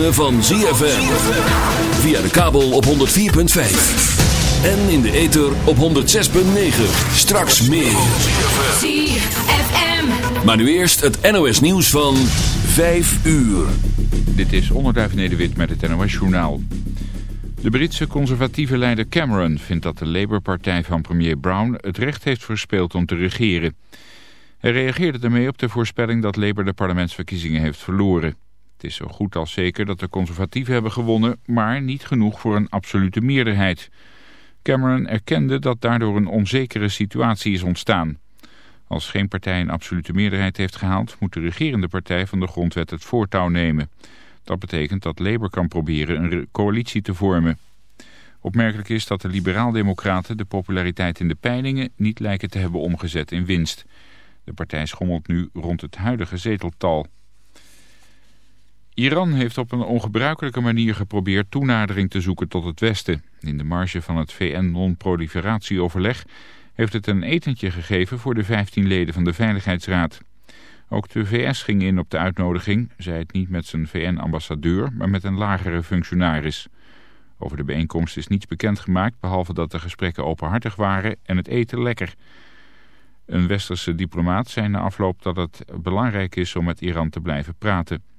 ritme van ZFM. Via de kabel op 104.5. En in de ether op 106.9. Straks meer. ZFM. Maar nu eerst het NOS nieuws van 5 uur. Dit is Onderduif Nederwit met het NOS Journaal. De Britse conservatieve leider Cameron vindt dat de Labour-partij van premier Brown het recht heeft verspeeld om te regeren. Hij reageerde daarmee op de voorspelling dat Labour de parlementsverkiezingen heeft verloren. Het is zo goed als zeker dat de conservatieven hebben gewonnen, maar niet genoeg voor een absolute meerderheid. Cameron erkende dat daardoor een onzekere situatie is ontstaan. Als geen partij een absolute meerderheid heeft gehaald, moet de regerende partij van de grondwet het voortouw nemen. Dat betekent dat Labour kan proberen een coalitie te vormen. Opmerkelijk is dat de liberaal-democraten de populariteit in de peilingen niet lijken te hebben omgezet in winst. De partij schommelt nu rond het huidige zeteltal. Iran heeft op een ongebruikelijke manier geprobeerd toenadering te zoeken tot het Westen. In de marge van het VN-non-proliferatieoverleg heeft het een etentje gegeven voor de 15 leden van de Veiligheidsraad. Ook de VS ging in op de uitnodiging, zei het niet met zijn VN-ambassadeur, maar met een lagere functionaris. Over de bijeenkomst is niets bekendgemaakt, behalve dat de gesprekken openhartig waren en het eten lekker. Een westerse diplomaat zei na afloop dat het belangrijk is om met Iran te blijven praten.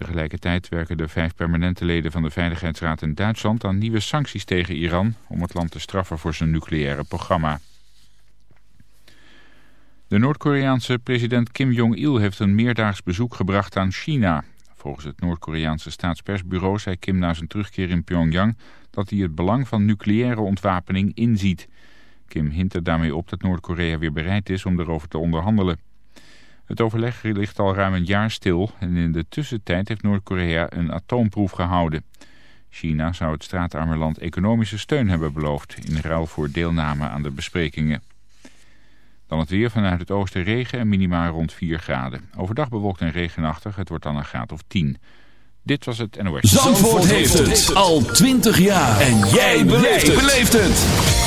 Tegelijkertijd werken de vijf permanente leden van de Veiligheidsraad in Duitsland aan nieuwe sancties tegen Iran om het land te straffen voor zijn nucleaire programma. De Noord-Koreaanse president Kim Jong-il heeft een meerdaags bezoek gebracht aan China. Volgens het Noord-Koreaanse staatspersbureau zei Kim na zijn terugkeer in Pyongyang dat hij het belang van nucleaire ontwapening inziet. Kim hint er daarmee op dat Noord-Korea weer bereid is om erover te onderhandelen. Het overleg ligt al ruim een jaar stil en in de tussentijd heeft Noord-Korea een atoomproef gehouden. China zou het straatarme land economische steun hebben beloofd in ruil voor deelname aan de besprekingen. Dan het weer vanuit het oosten regen en minimaal rond 4 graden. Overdag bewolkt en regenachtig, het wordt dan een graad of 10. Dit was het NOS. Zandvoort, heeft het al 20 jaar. En jij beleeft het.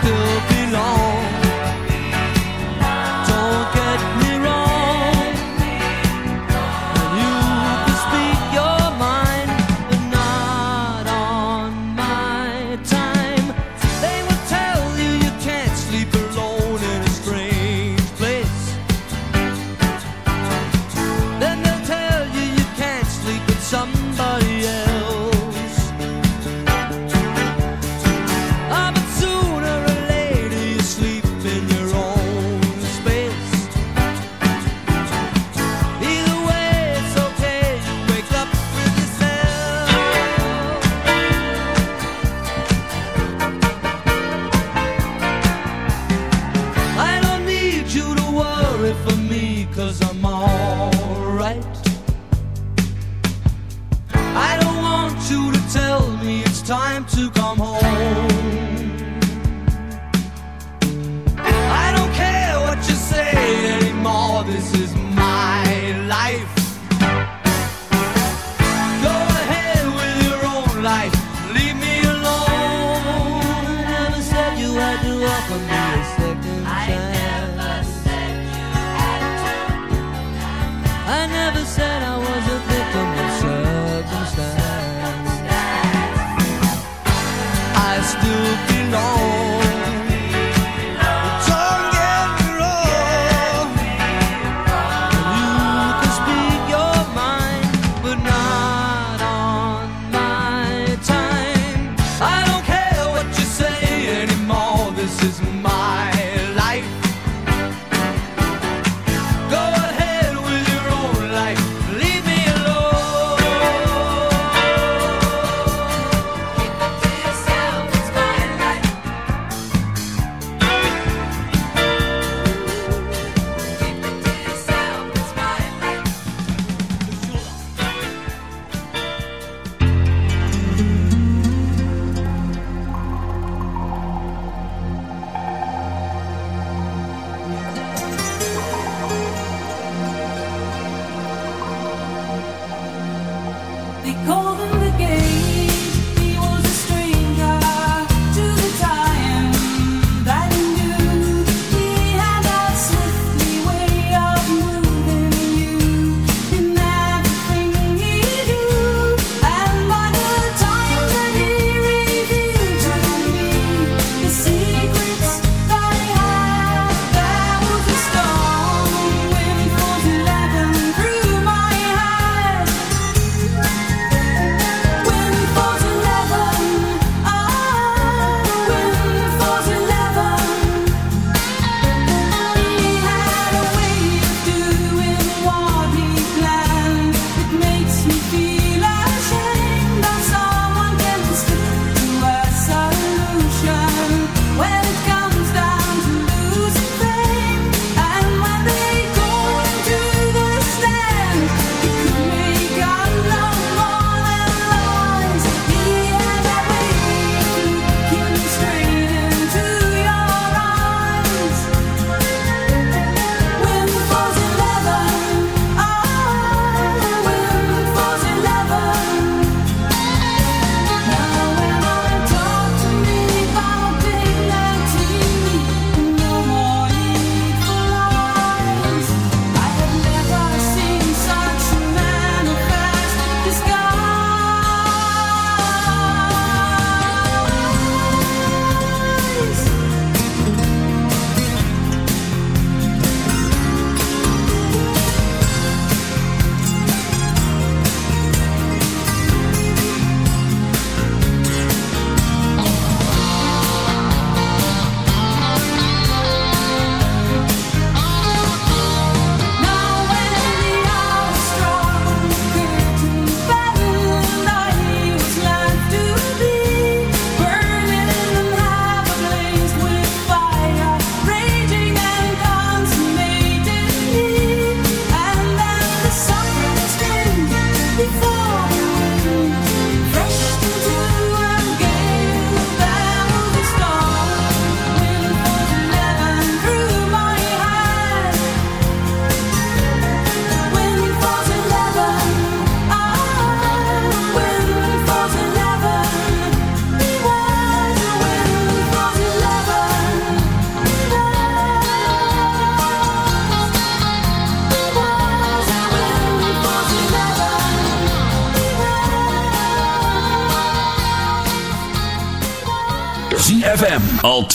Still belong.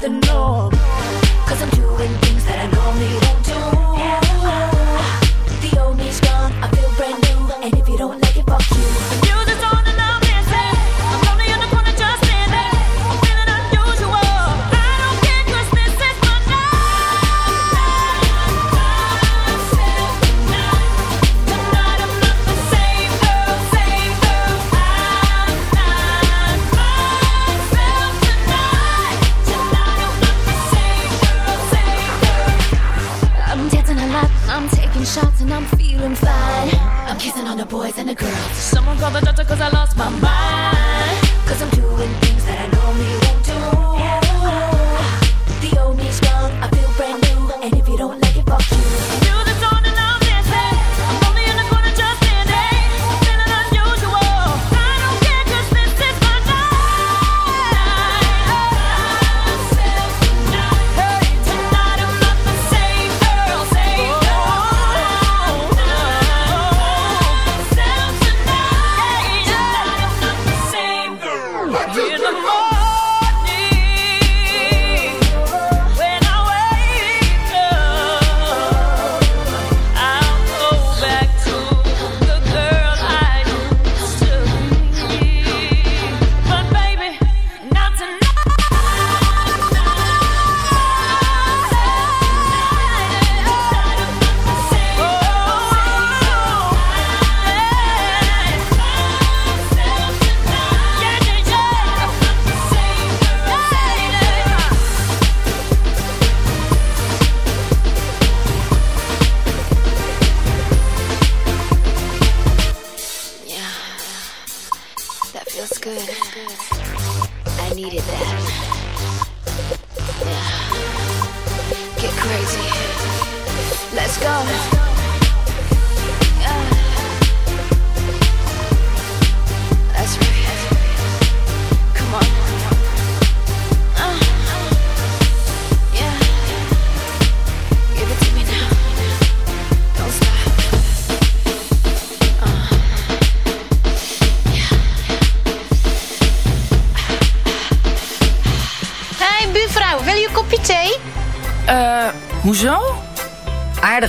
the norm.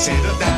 consider that.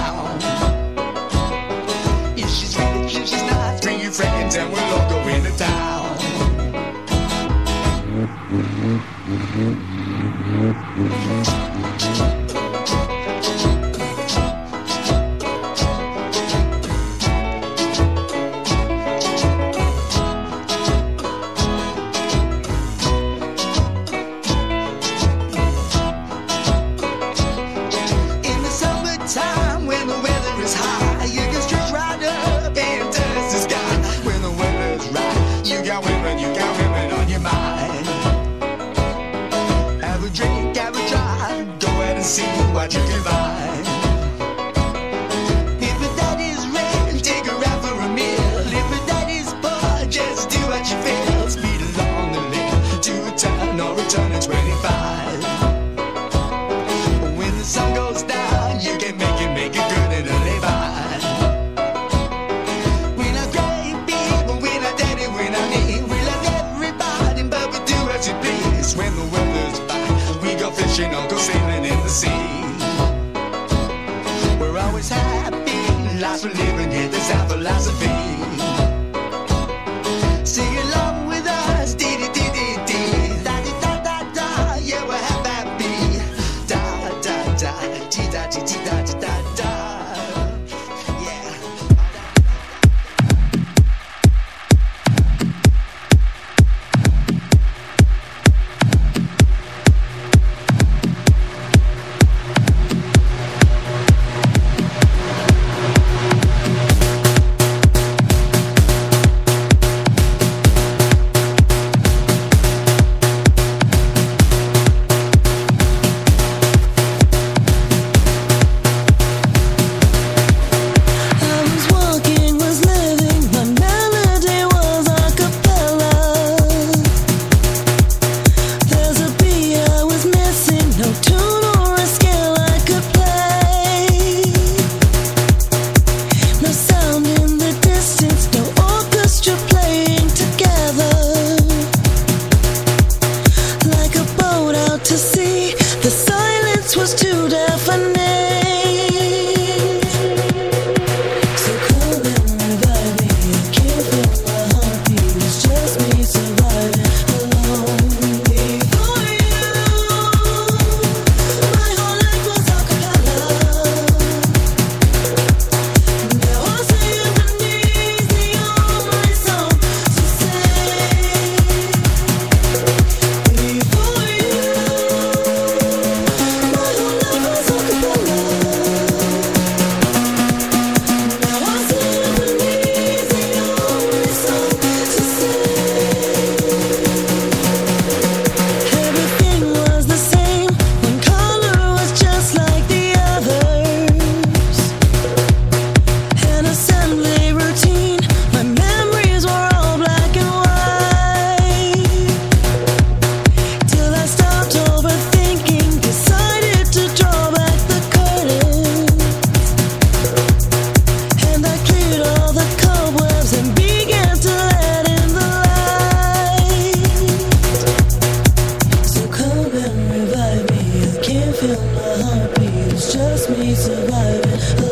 we survive.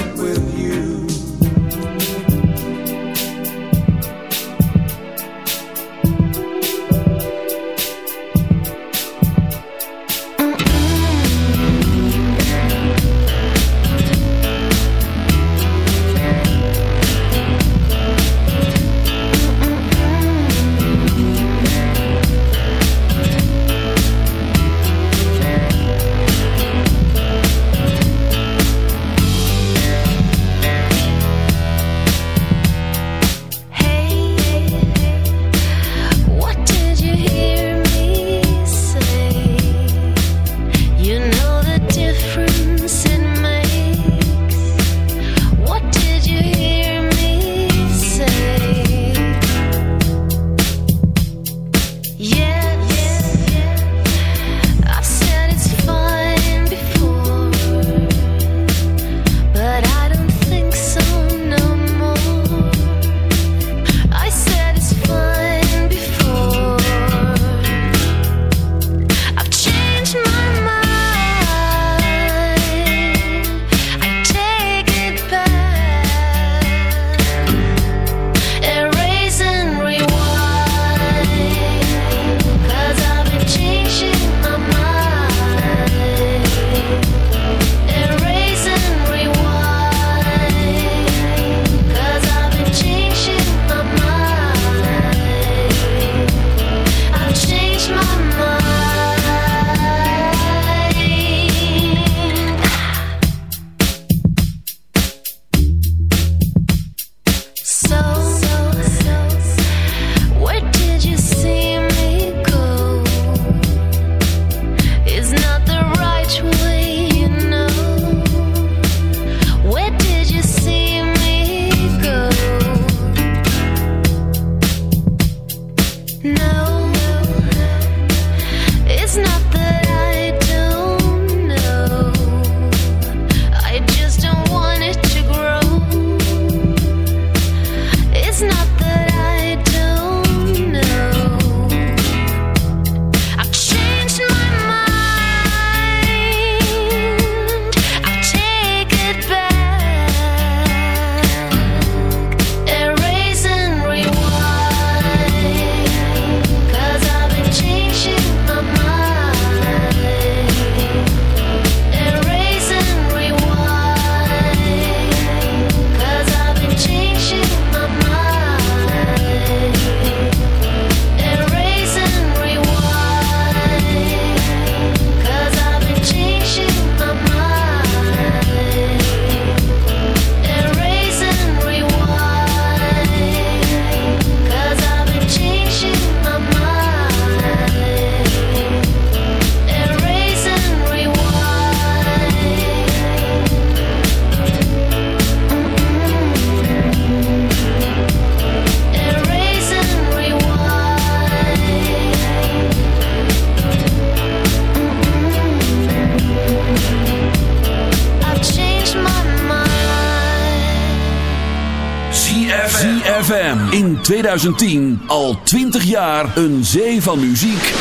2010 al 20 jaar een zee van muziek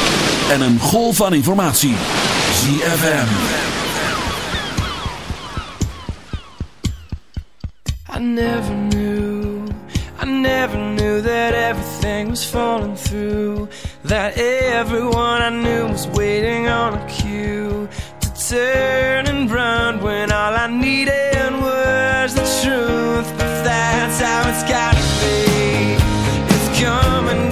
en een golf van informatie. ZFM. I never knew, I never knew that everything was falling through. That everyone I knew was waiting on a cue to turn and run when all I needed was the truth. But that's how it's be. It's coming